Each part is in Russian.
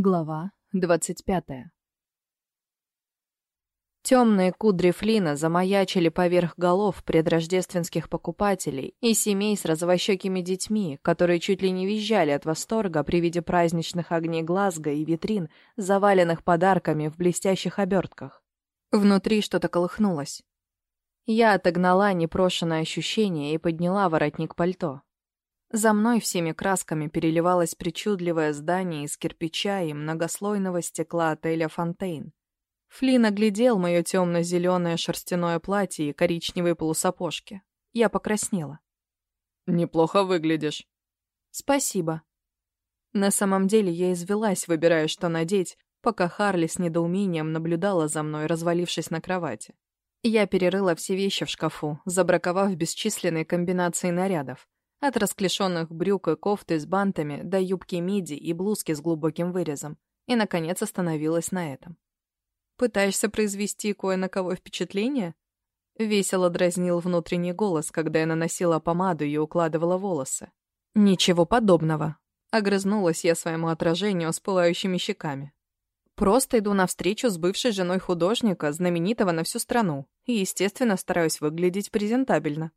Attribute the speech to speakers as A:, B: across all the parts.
A: Глава двадцать пятая. Темные кудри Флина замаячили поверх голов предрождественских покупателей и семей с розовощекими детьми, которые чуть ли не визжали от восторга при виде праздничных огней Глазго и витрин, заваленных подарками в блестящих обертках. Внутри что-то колыхнулось. Я отогнала непрошенное ощущение и подняла воротник пальто. За мной всеми красками переливалось причудливое здание из кирпича и многослойного стекла отеля «Фонтейн». Флин оглядел мое темно-зеленое шерстяное платье и коричневые полусапожки. Я покраснела.
B: «Неплохо выглядишь».
A: «Спасибо». На самом деле я извелась, выбирая, что надеть, пока Харли с недоумением наблюдала за мной, развалившись на кровати. Я перерыла все вещи в шкафу, забраковав бесчисленные комбинации нарядов. От расклешенных брюк и кофты с бантами до юбки миди и блузки с глубоким вырезом. И, наконец, остановилась на этом. «Пытаешься произвести кое на кого впечатление?» Весело дразнил внутренний голос, когда я наносила помаду и укладывала волосы. «Ничего подобного», — огрызнулась я своему отражению с пылающими щеками. «Просто иду навстречу с бывшей женой художника, знаменитого на всю страну, и, естественно, стараюсь выглядеть презентабельно».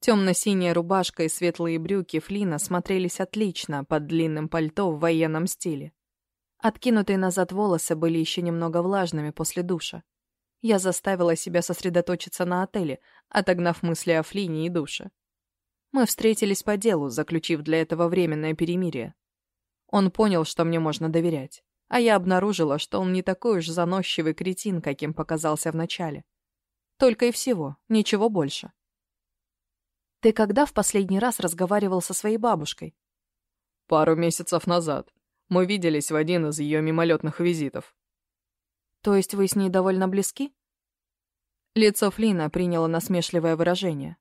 A: Темно-синяя рубашка и светлые брюки Флина смотрелись отлично под длинным пальто в военном стиле. Откинутые назад волосы были еще немного влажными после душа. Я заставила себя сосредоточиться на отеле, отогнав мысли о Флине и душе. Мы встретились по делу, заключив для этого временное перемирие. Он понял, что мне можно доверять, а я обнаружила, что он не такой уж заносчивый кретин, каким показался вначале. Только и всего, ничего больше. Ты когда в последний раз разговаривал со своей бабушкой?
B: Пару месяцев назад. Мы виделись в один из ее мимолетных визитов.
A: То есть вы с ней довольно близки? Лицо Флина приняло насмешливое выражение.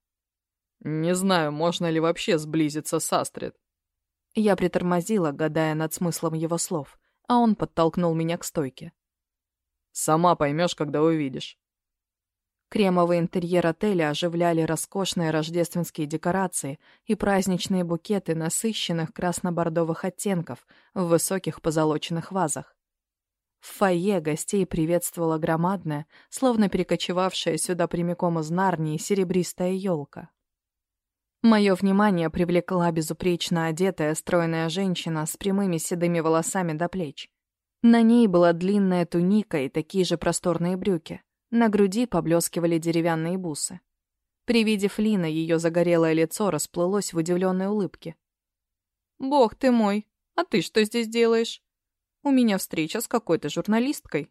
B: Не знаю, можно ли вообще сблизиться с Астрид.
A: Я притормозила, гадая над смыслом его слов, а он подтолкнул меня к стойке.
B: Сама поймешь, когда увидишь.
A: Кремовый интерьер отеля оживляли роскошные рождественские декорации и праздничные букеты насыщенных красно-бордовых оттенков в высоких позолоченных вазах. В фойе гостей приветствовала громадная, словно перекочевавшая сюда прямиком из Нарнии, серебристая елка. Мое внимание привлекла безупречно одетая стройная женщина с прямыми седыми волосами до плеч. На ней была длинная туника и такие же просторные брюки. На груди поблескивали деревянные бусы. При виде Флина ее загорелое лицо расплылось в удивленной улыбке. «Бог ты мой, а ты что здесь делаешь? У меня встреча с какой-то журналисткой».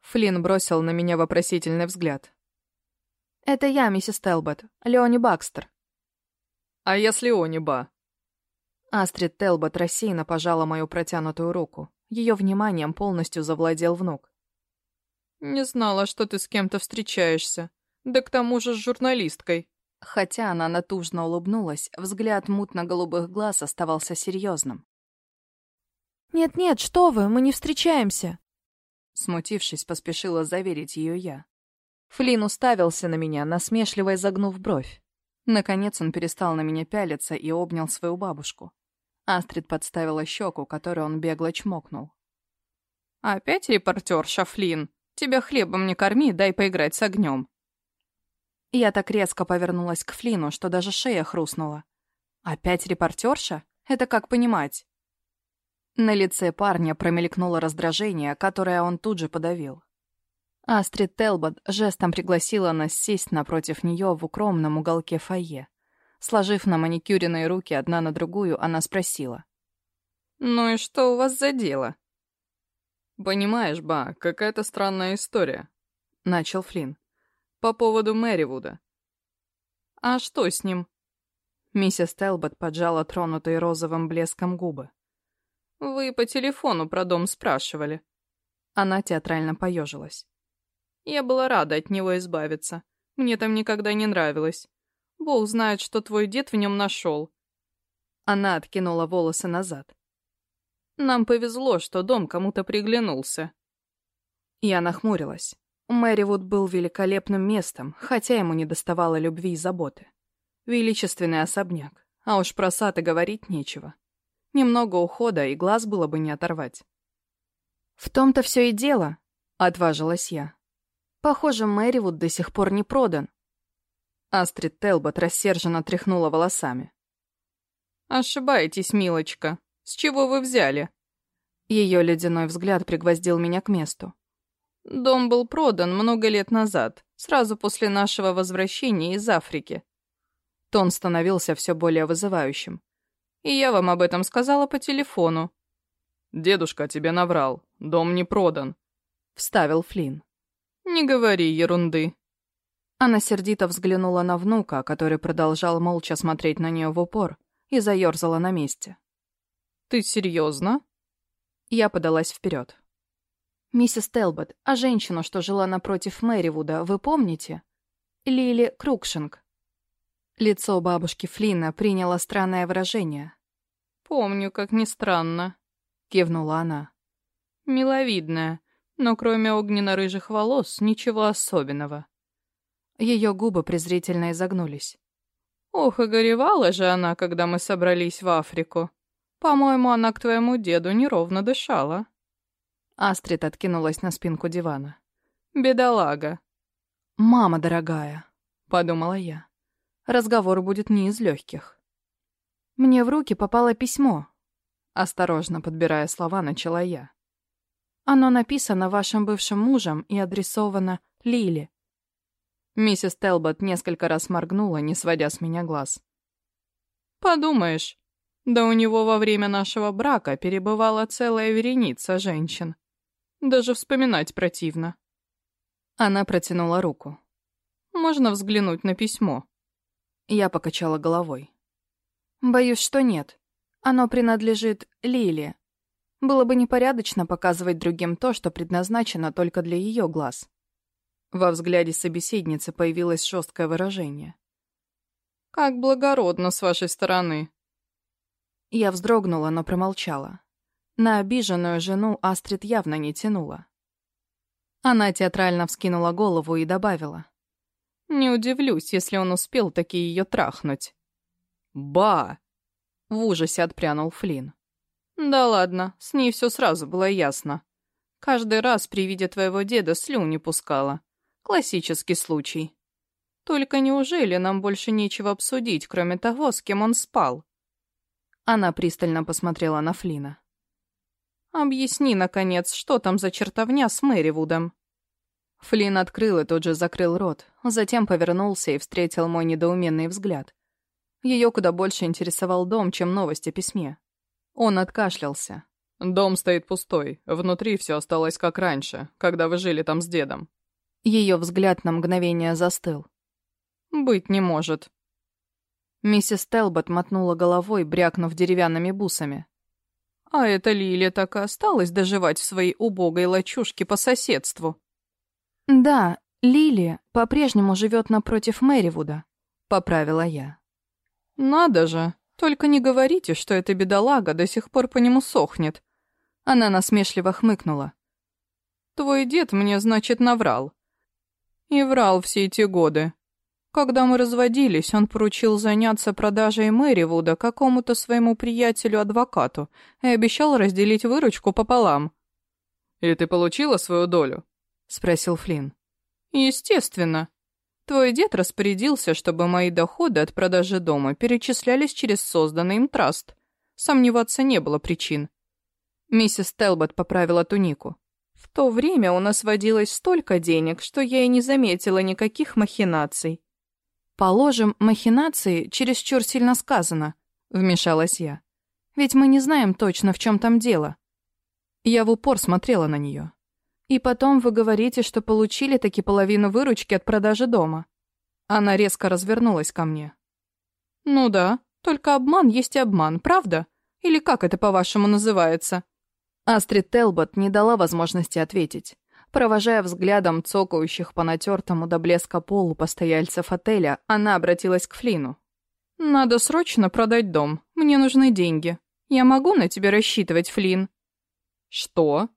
A: Флин бросил на меня вопросительный взгляд. «Это я, миссис Телбот, Леони Бакстер».
B: «А если Они Ба?»
A: Астрид Телбот рассеянно пожала мою протянутую руку. Ее вниманием полностью завладел внук.
B: «Не знала, что ты с кем-то встречаешься. Да к тому же с журналисткой».
A: Хотя она натужно улыбнулась, взгляд мутно-голубых глаз оставался серьезным. «Нет-нет, что вы, мы не встречаемся!» Смутившись, поспешила заверить ее я. Флин уставился на меня, насмешливо изогнув бровь. Наконец он перестал на меня пялиться и обнял свою бабушку. Астрид подставила щеку, которую он бегло чмокнул.
B: «Опять репортерша Флин? Тебя хлебом не корми, дай поиграть с огнем.
A: Я так резко повернулась к Флину, что даже шея хрустнула. Опять репортерша? Это как понимать? На лице парня промелькнуло раздражение, которое он тут же подавил. Астрид Телбот жестом пригласила нас сесть напротив нее в укромном уголке фойе. Сложив на маникюренные руки одна на другую, она спросила.
B: «Ну и что у вас за дело?» «Понимаешь, Ба, какая-то странная история», — начал Флинн. «По поводу Мэривуда». «А что с ним?»
A: Миссис Телбот поджала тронутые розовым блеском губы.
B: «Вы по телефону про дом спрашивали».
A: Она театрально поежилась.
B: «Я была рада от него избавиться. Мне там никогда не нравилось. Бог знает, что твой дед в нем нашел».
A: Она откинула волосы назад.
B: Нам повезло, что дом кому-то приглянулся.
A: Я нахмурилась. Мэривуд был великолепным местом, хотя ему не доставало любви и заботы. Величественный особняк, а уж про сад и говорить нечего. Немного ухода, и глаз было бы не оторвать. «В том-то все и дело», — отважилась я. «Похоже, Мэривуд до сих пор не продан». Астрид Телбот рассерженно тряхнула волосами.
B: «Ошибаетесь, милочка. С чего вы взяли?»
A: Ее ледяной взгляд пригвоздил меня к месту.
B: «Дом был продан много лет назад, сразу после нашего возвращения из Африки».
A: Тон становился все более вызывающим.
B: «И я вам об этом сказала по телефону».
C: «Дедушка тебе наврал. Дом не продан», —
A: вставил Флинн.
B: «Не говори ерунды».
A: Она сердито взглянула на внука, который продолжал молча смотреть на нее в упор, и заерзала на месте.
B: «Ты серьезно?»
A: Я подалась вперед. «Миссис Телбот, а женщину, что жила напротив Мэривуда, вы помните? Лили Крукшинг». Лицо бабушки Флина приняло странное выражение.
B: «Помню, как ни странно», — кивнула она. «Миловидная, но кроме огненно-рыжих волос ничего особенного».
A: Ее губы презрительно изогнулись.
B: «Ох, и горевала же она, когда мы собрались в Африку. По-моему, она к твоему деду неровно дышала».
A: Астрид откинулась на спинку дивана.
B: «Бедолага».
A: «Мама дорогая», — подумала я. «Разговор будет не из легких». Мне в руки попало письмо. Осторожно подбирая слова, начала я. Оно написано вашим бывшим мужем и адресовано Лили. Миссис Телбот несколько раз моргнула, не сводя с меня глаз.
B: «Подумаешь, да у него во время нашего брака перебывала целая вереница женщин. Даже вспоминать противно.
A: Она протянула руку.
B: «Можно взглянуть на письмо?»
A: Я покачала головой. «Боюсь, что нет. Оно принадлежит Лиле. Было бы непорядочно показывать другим то, что предназначено только для ее глаз». Во взгляде собеседницы появилось жесткое выражение.
B: «Как благородно с вашей стороны!»
A: Я вздрогнула, но промолчала. На обиженную жену Астрид явно не тянула. Она театрально вскинула голову и добавила.
B: «Не удивлюсь, если он успел таки ее трахнуть».
C: «Ба!»
A: — в ужасе отпрянул Флинн.
B: «Да ладно, с ней все сразу было ясно. Каждый раз при виде твоего деда слюни пускала. Классический случай. Только неужели нам больше нечего обсудить, кроме того, с кем он спал?»
A: Она пристально посмотрела на Флина.
B: Объясни, наконец, что там за чертовня с Мэривудом?»
A: Флинн открыл и тут же закрыл рот, затем повернулся и встретил мой недоуменный взгляд. Ее куда больше интересовал дом, чем новость о письме. Он откашлялся.
C: «Дом стоит пустой, внутри все осталось как раньше, когда вы жили там с дедом».
A: Ее взгляд на мгновение застыл.
B: «Быть не может».
A: Миссис Телбот мотнула головой, брякнув деревянными бусами.
B: А эта Лилия так и осталась доживать в своей убогой лачушке по соседству.
A: Да, Лилия по-прежнему живет напротив Мэривуда, поправила я.
B: Надо же, только не говорите, что эта бедолага до сих пор по нему сохнет.
A: Она насмешливо хмыкнула.
B: Твой дед мне, значит, наврал. И врал все эти годы. Когда мы разводились, он поручил заняться продажей Мэривуда какому-то своему приятелю-адвокату и обещал разделить выручку пополам.
C: «И ты получила свою долю?»
A: — спросил Флинн.
B: «Естественно. Твой дед распорядился, чтобы мои доходы от продажи дома перечислялись через созданный им траст. Сомневаться не было причин».
A: Миссис Телбот поправила тунику.
B: «В то время у нас водилось столько денег, что я и не заметила никаких махинаций.
A: «Положим, махинации чересчур сильно сказано», — вмешалась я. «Ведь мы не знаем точно, в чем там дело». Я в упор смотрела на нее. «И потом вы говорите, что получили таки половину выручки от продажи дома». Она резко развернулась ко мне.
B: «Ну да, только обман есть обман, правда? Или как это, по-вашему, называется?»
A: Астрид Телбот не дала возможности ответить. Провожая взглядом цокающих по натертому до блеска полу постояльцев отеля, она обратилась к Флину.
B: «Надо срочно продать дом. Мне нужны деньги. Я могу на тебя рассчитывать, Флин?»
C: «Что?»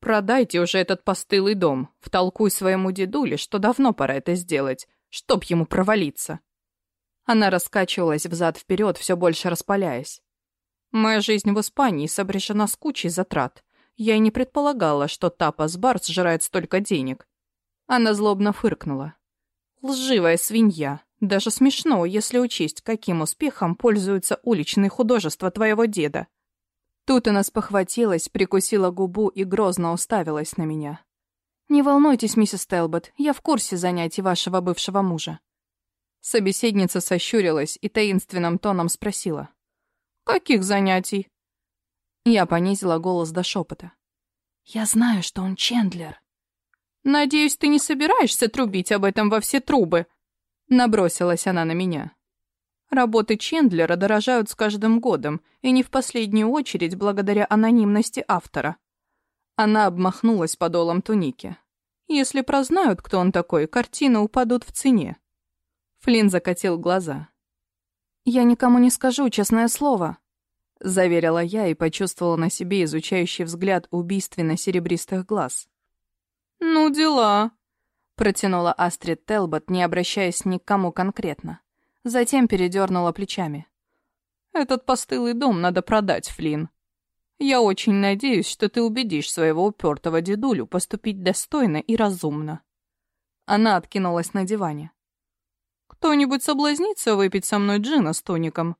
B: «Продайте уже этот постылый дом. Втолкуй своему дедуле, что давно пора это сделать, чтоб ему провалиться».
A: Она раскачивалась взад-вперед, все больше распаляясь. Моя жизнь в Испании сопряжена с кучей затрат. Я и не предполагала, что Тапас Барс жрает столько денег. Она злобно фыркнула. Лживая свинья. Даже смешно, если учесть, каким успехом пользуются уличные художества твоего деда. Тут она спохватилась, прикусила губу и грозно уставилась на меня. «Не волнуйтесь, миссис Телбот, я в курсе занятий вашего бывшего мужа». Собеседница сощурилась и таинственным тоном спросила. «Каких занятий?» Я понизила голос до шепота. «Я знаю, что он Чендлер». «Надеюсь, ты не собираешься трубить об этом во все трубы?» Набросилась она на меня. Работы Чендлера дорожают с каждым годом, и не в последнюю очередь благодаря анонимности автора. Она обмахнулась подолом туники. Если прознают, кто он такой, картины упадут в цене. Флинн закатил глаза. «Я никому не скажу, честное слово», — заверила я и почувствовала на себе изучающий взгляд убийственно-серебристых глаз.
B: «Ну, дела», —
A: протянула Астрид Телбот, не обращаясь ни к кому конкретно. Затем передернула плечами.
B: «Этот постылый дом надо продать, Флинн. Я очень надеюсь, что ты убедишь своего упертого дедулю поступить достойно и разумно».
A: Она откинулась на диване.
B: «Кто-нибудь соблазнится выпить со мной джина с тоником?»